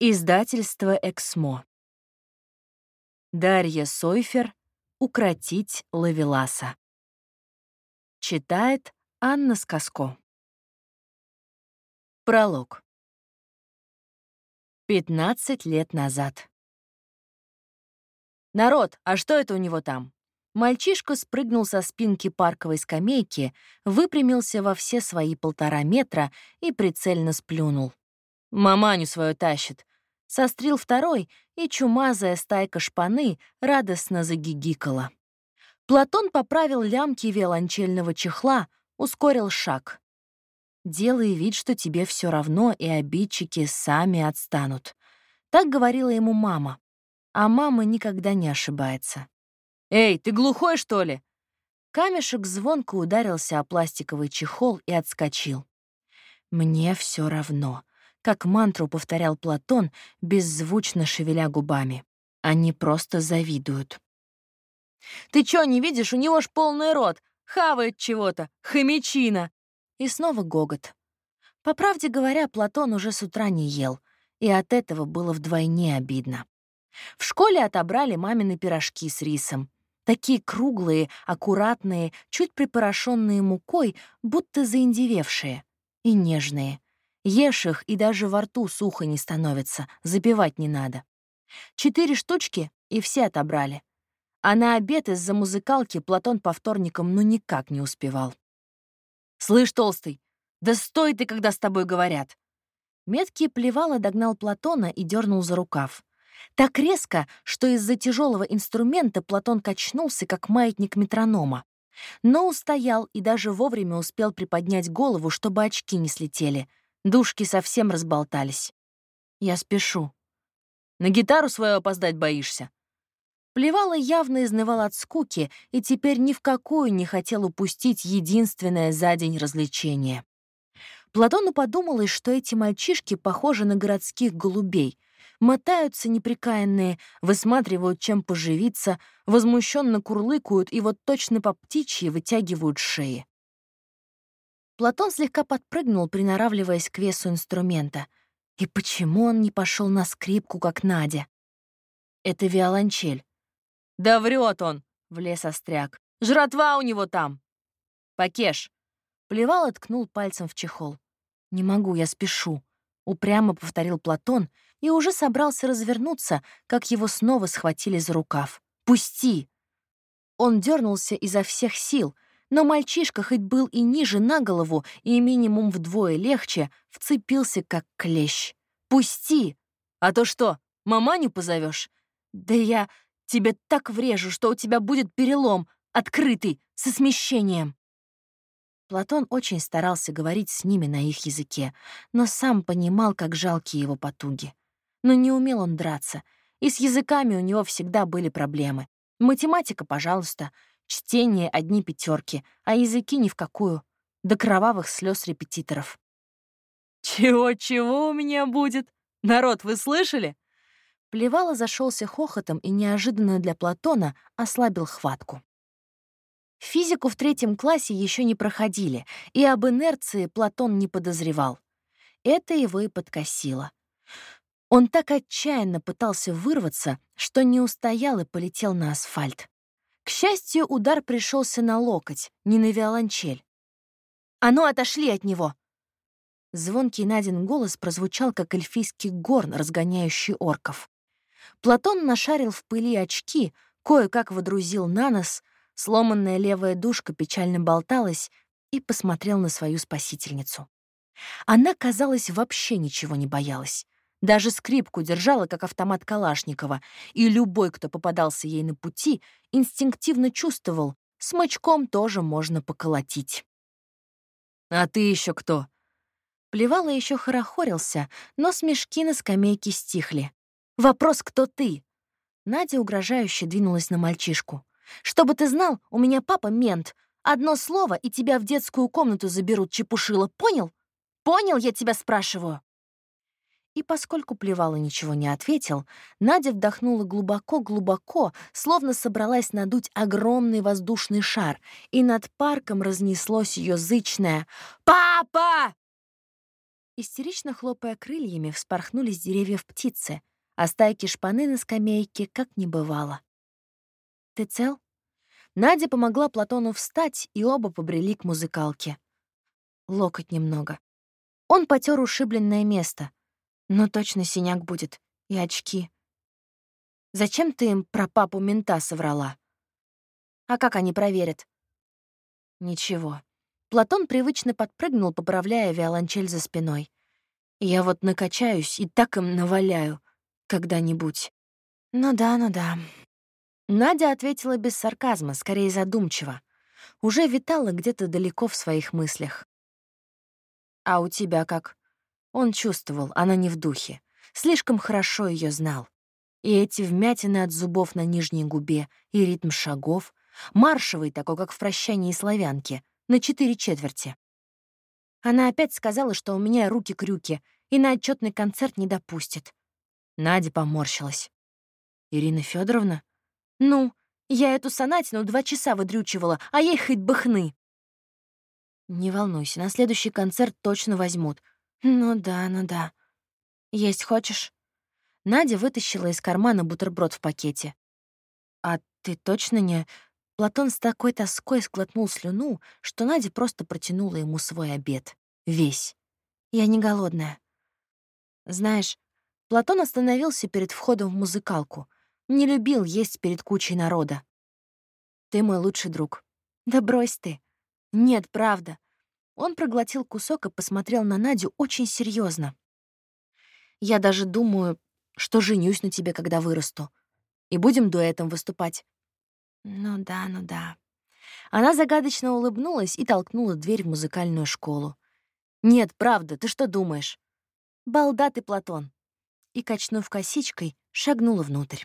Издательство «Эксмо». Дарья Сойфер «Укротить Лавеласа». Читает Анна Сказко. Пролог. 15 лет назад. «Народ, а что это у него там?» Мальчишка спрыгнул со спинки парковой скамейки, выпрямился во все свои полтора метра и прицельно сплюнул. «Маманю свою тащит», Сострил второй, и чумазая стайка шпаны радостно загигикала. Платон поправил лямки виолончельного чехла, ускорил шаг. «Делай вид, что тебе все равно, и обидчики сами отстанут». Так говорила ему мама. А мама никогда не ошибается. «Эй, ты глухой, что ли?» Камешек звонко ударился о пластиковый чехол и отскочил. «Мне все равно», как мантру повторял Платон, беззвучно шевеля губами. Они просто завидуют. «Ты чё, не видишь? У него ж полный рот! Хавает чего-то! Хомячина!» И снова гогот. По правде говоря, Платон уже с утра не ел, и от этого было вдвойне обидно. В школе отобрали мамины пирожки с рисом. Такие круглые, аккуратные, чуть припорошенные мукой, будто заиндевевшие. И нежные. Ешь их, и даже во рту сухо не становится, запивать не надо. Четыре штучки, и все отобрали. А на обед из-за музыкалки Платон по вторникам ну никак не успевал. «Слышь, толстый, да стой ты, когда с тобой говорят!» Меткий плевало догнал Платона и дернул за рукав. Так резко, что из-за тяжелого инструмента Платон качнулся, как маятник метронома. Но устоял и даже вовремя успел приподнять голову, чтобы очки не слетели — Душки совсем разболтались. Я спешу. На гитару свою опоздать боишься? Плевала явно изнывал от скуки и теперь ни в какую не хотел упустить единственное за день развлечение. Платону подумалось, что эти мальчишки похожи на городских голубей. Мотаются неприкаянные, высматривают, чем поживиться, возмущенно курлыкают и вот точно по птичьи вытягивают шеи. Платон слегка подпрыгнул, приноравливаясь к весу инструмента. И почему он не пошел на скрипку, как Надя? Это виолончель. «Да врет он!» — влез остряк. «Жратва у него там!» «Покеш!» Плевал и ткнул пальцем в чехол. «Не могу, я спешу», — упрямо повторил Платон и уже собрался развернуться, как его снова схватили за рукав. «Пусти!» Он дернулся изо всех сил — но мальчишка, хоть был и ниже на голову, и минимум вдвое легче, вцепился как клещ. «Пусти! А то что, маманю позовешь? Да я тебе так врежу, что у тебя будет перелом, открытый, со смещением!» Платон очень старался говорить с ними на их языке, но сам понимал, как жалкие его потуги. Но не умел он драться, и с языками у него всегда были проблемы. Математика, пожалуйста, Чтение — одни пятерки, а языки ни в какую. До кровавых слез репетиторов. «Чего-чего у меня будет? Народ, вы слышали?» Плевало зашелся хохотом и неожиданно для Платона ослабил хватку. Физику в третьем классе еще не проходили, и об инерции Платон не подозревал. Это его и подкосило. Он так отчаянно пытался вырваться, что не устоял и полетел на асфальт. К счастью, удар пришелся на локоть, не на виолончель. «А ну, отошли от него!» Звонкий Надин голос прозвучал, как эльфийский горн, разгоняющий орков. Платон нашарил в пыли очки, кое-как водрузил на нос, сломанная левая душка печально болталась и посмотрел на свою спасительницу. Она, казалось, вообще ничего не боялась. Даже скрипку держала, как автомат Калашникова, и любой, кто попадался ей на пути, инстинктивно чувствовал, смычком тоже можно поколотить. «А ты еще кто?» Плевало еще хорохорился, но смешки на скамейке стихли. «Вопрос, кто ты?» Надя угрожающе двинулась на мальчишку. «Чтобы ты знал, у меня папа мент. Одно слово, и тебя в детскую комнату заберут, чепушила. Понял? Понял, я тебя спрашиваю?» И поскольку Плевала ничего не ответил, Надя вдохнула глубоко-глубоко, словно собралась надуть огромный воздушный шар, и над парком разнеслось ее зычное «Папа!». Истерично хлопая крыльями, вспорхнули с деревьев птицы, а стайки шпаны на скамейке как не бывало. «Ты цел?» Надя помогла Платону встать, и оба побрели к музыкалке. Локоть немного. Он потер ушибленное место. Но точно синяк будет. И очки. Зачем ты им про папу мента соврала? А как они проверят? Ничего. Платон привычно подпрыгнул, поправляя виолончель за спиной. Я вот накачаюсь и так им наваляю когда-нибудь. Ну да, ну да. Надя ответила без сарказма, скорее задумчиво. Уже витала где-то далеко в своих мыслях. «А у тебя как?» Он чувствовал, она не в духе. Слишком хорошо ее знал. И эти вмятины от зубов на нижней губе, и ритм шагов, маршевый такой, как в «Прощании славянки», на четыре четверти. Она опять сказала, что у меня руки-крюки, и на отчетный концерт не допустит. Надя поморщилась. «Ирина Федоровна? Ну, я эту сонатину два часа выдрючивала, а ей хоть бы хны. Не волнуйся, на следующий концерт точно возьмут. Ну да, ну да. Есть хочешь? Надя вытащила из кармана бутерброд в пакете. А ты точно не... Платон с такой тоской склотнул слюну, что Надя просто протянула ему свой обед. Весь. Я не голодная. Знаешь, Платон остановился перед входом в музыкалку. Не любил есть перед кучей народа. Ты мой лучший друг. Да брось ты. Нет, правда. Он проглотил кусок и посмотрел на Надю очень серьезно. Я даже думаю, что женюсь на тебе, когда вырасту. И будем дуэтом выступать. Ну да, ну да. Она загадочно улыбнулась и толкнула дверь в музыкальную школу. «Нет, правда, ты что думаешь?» «Балда ты, Платон!» И, качнув косичкой, шагнула внутрь.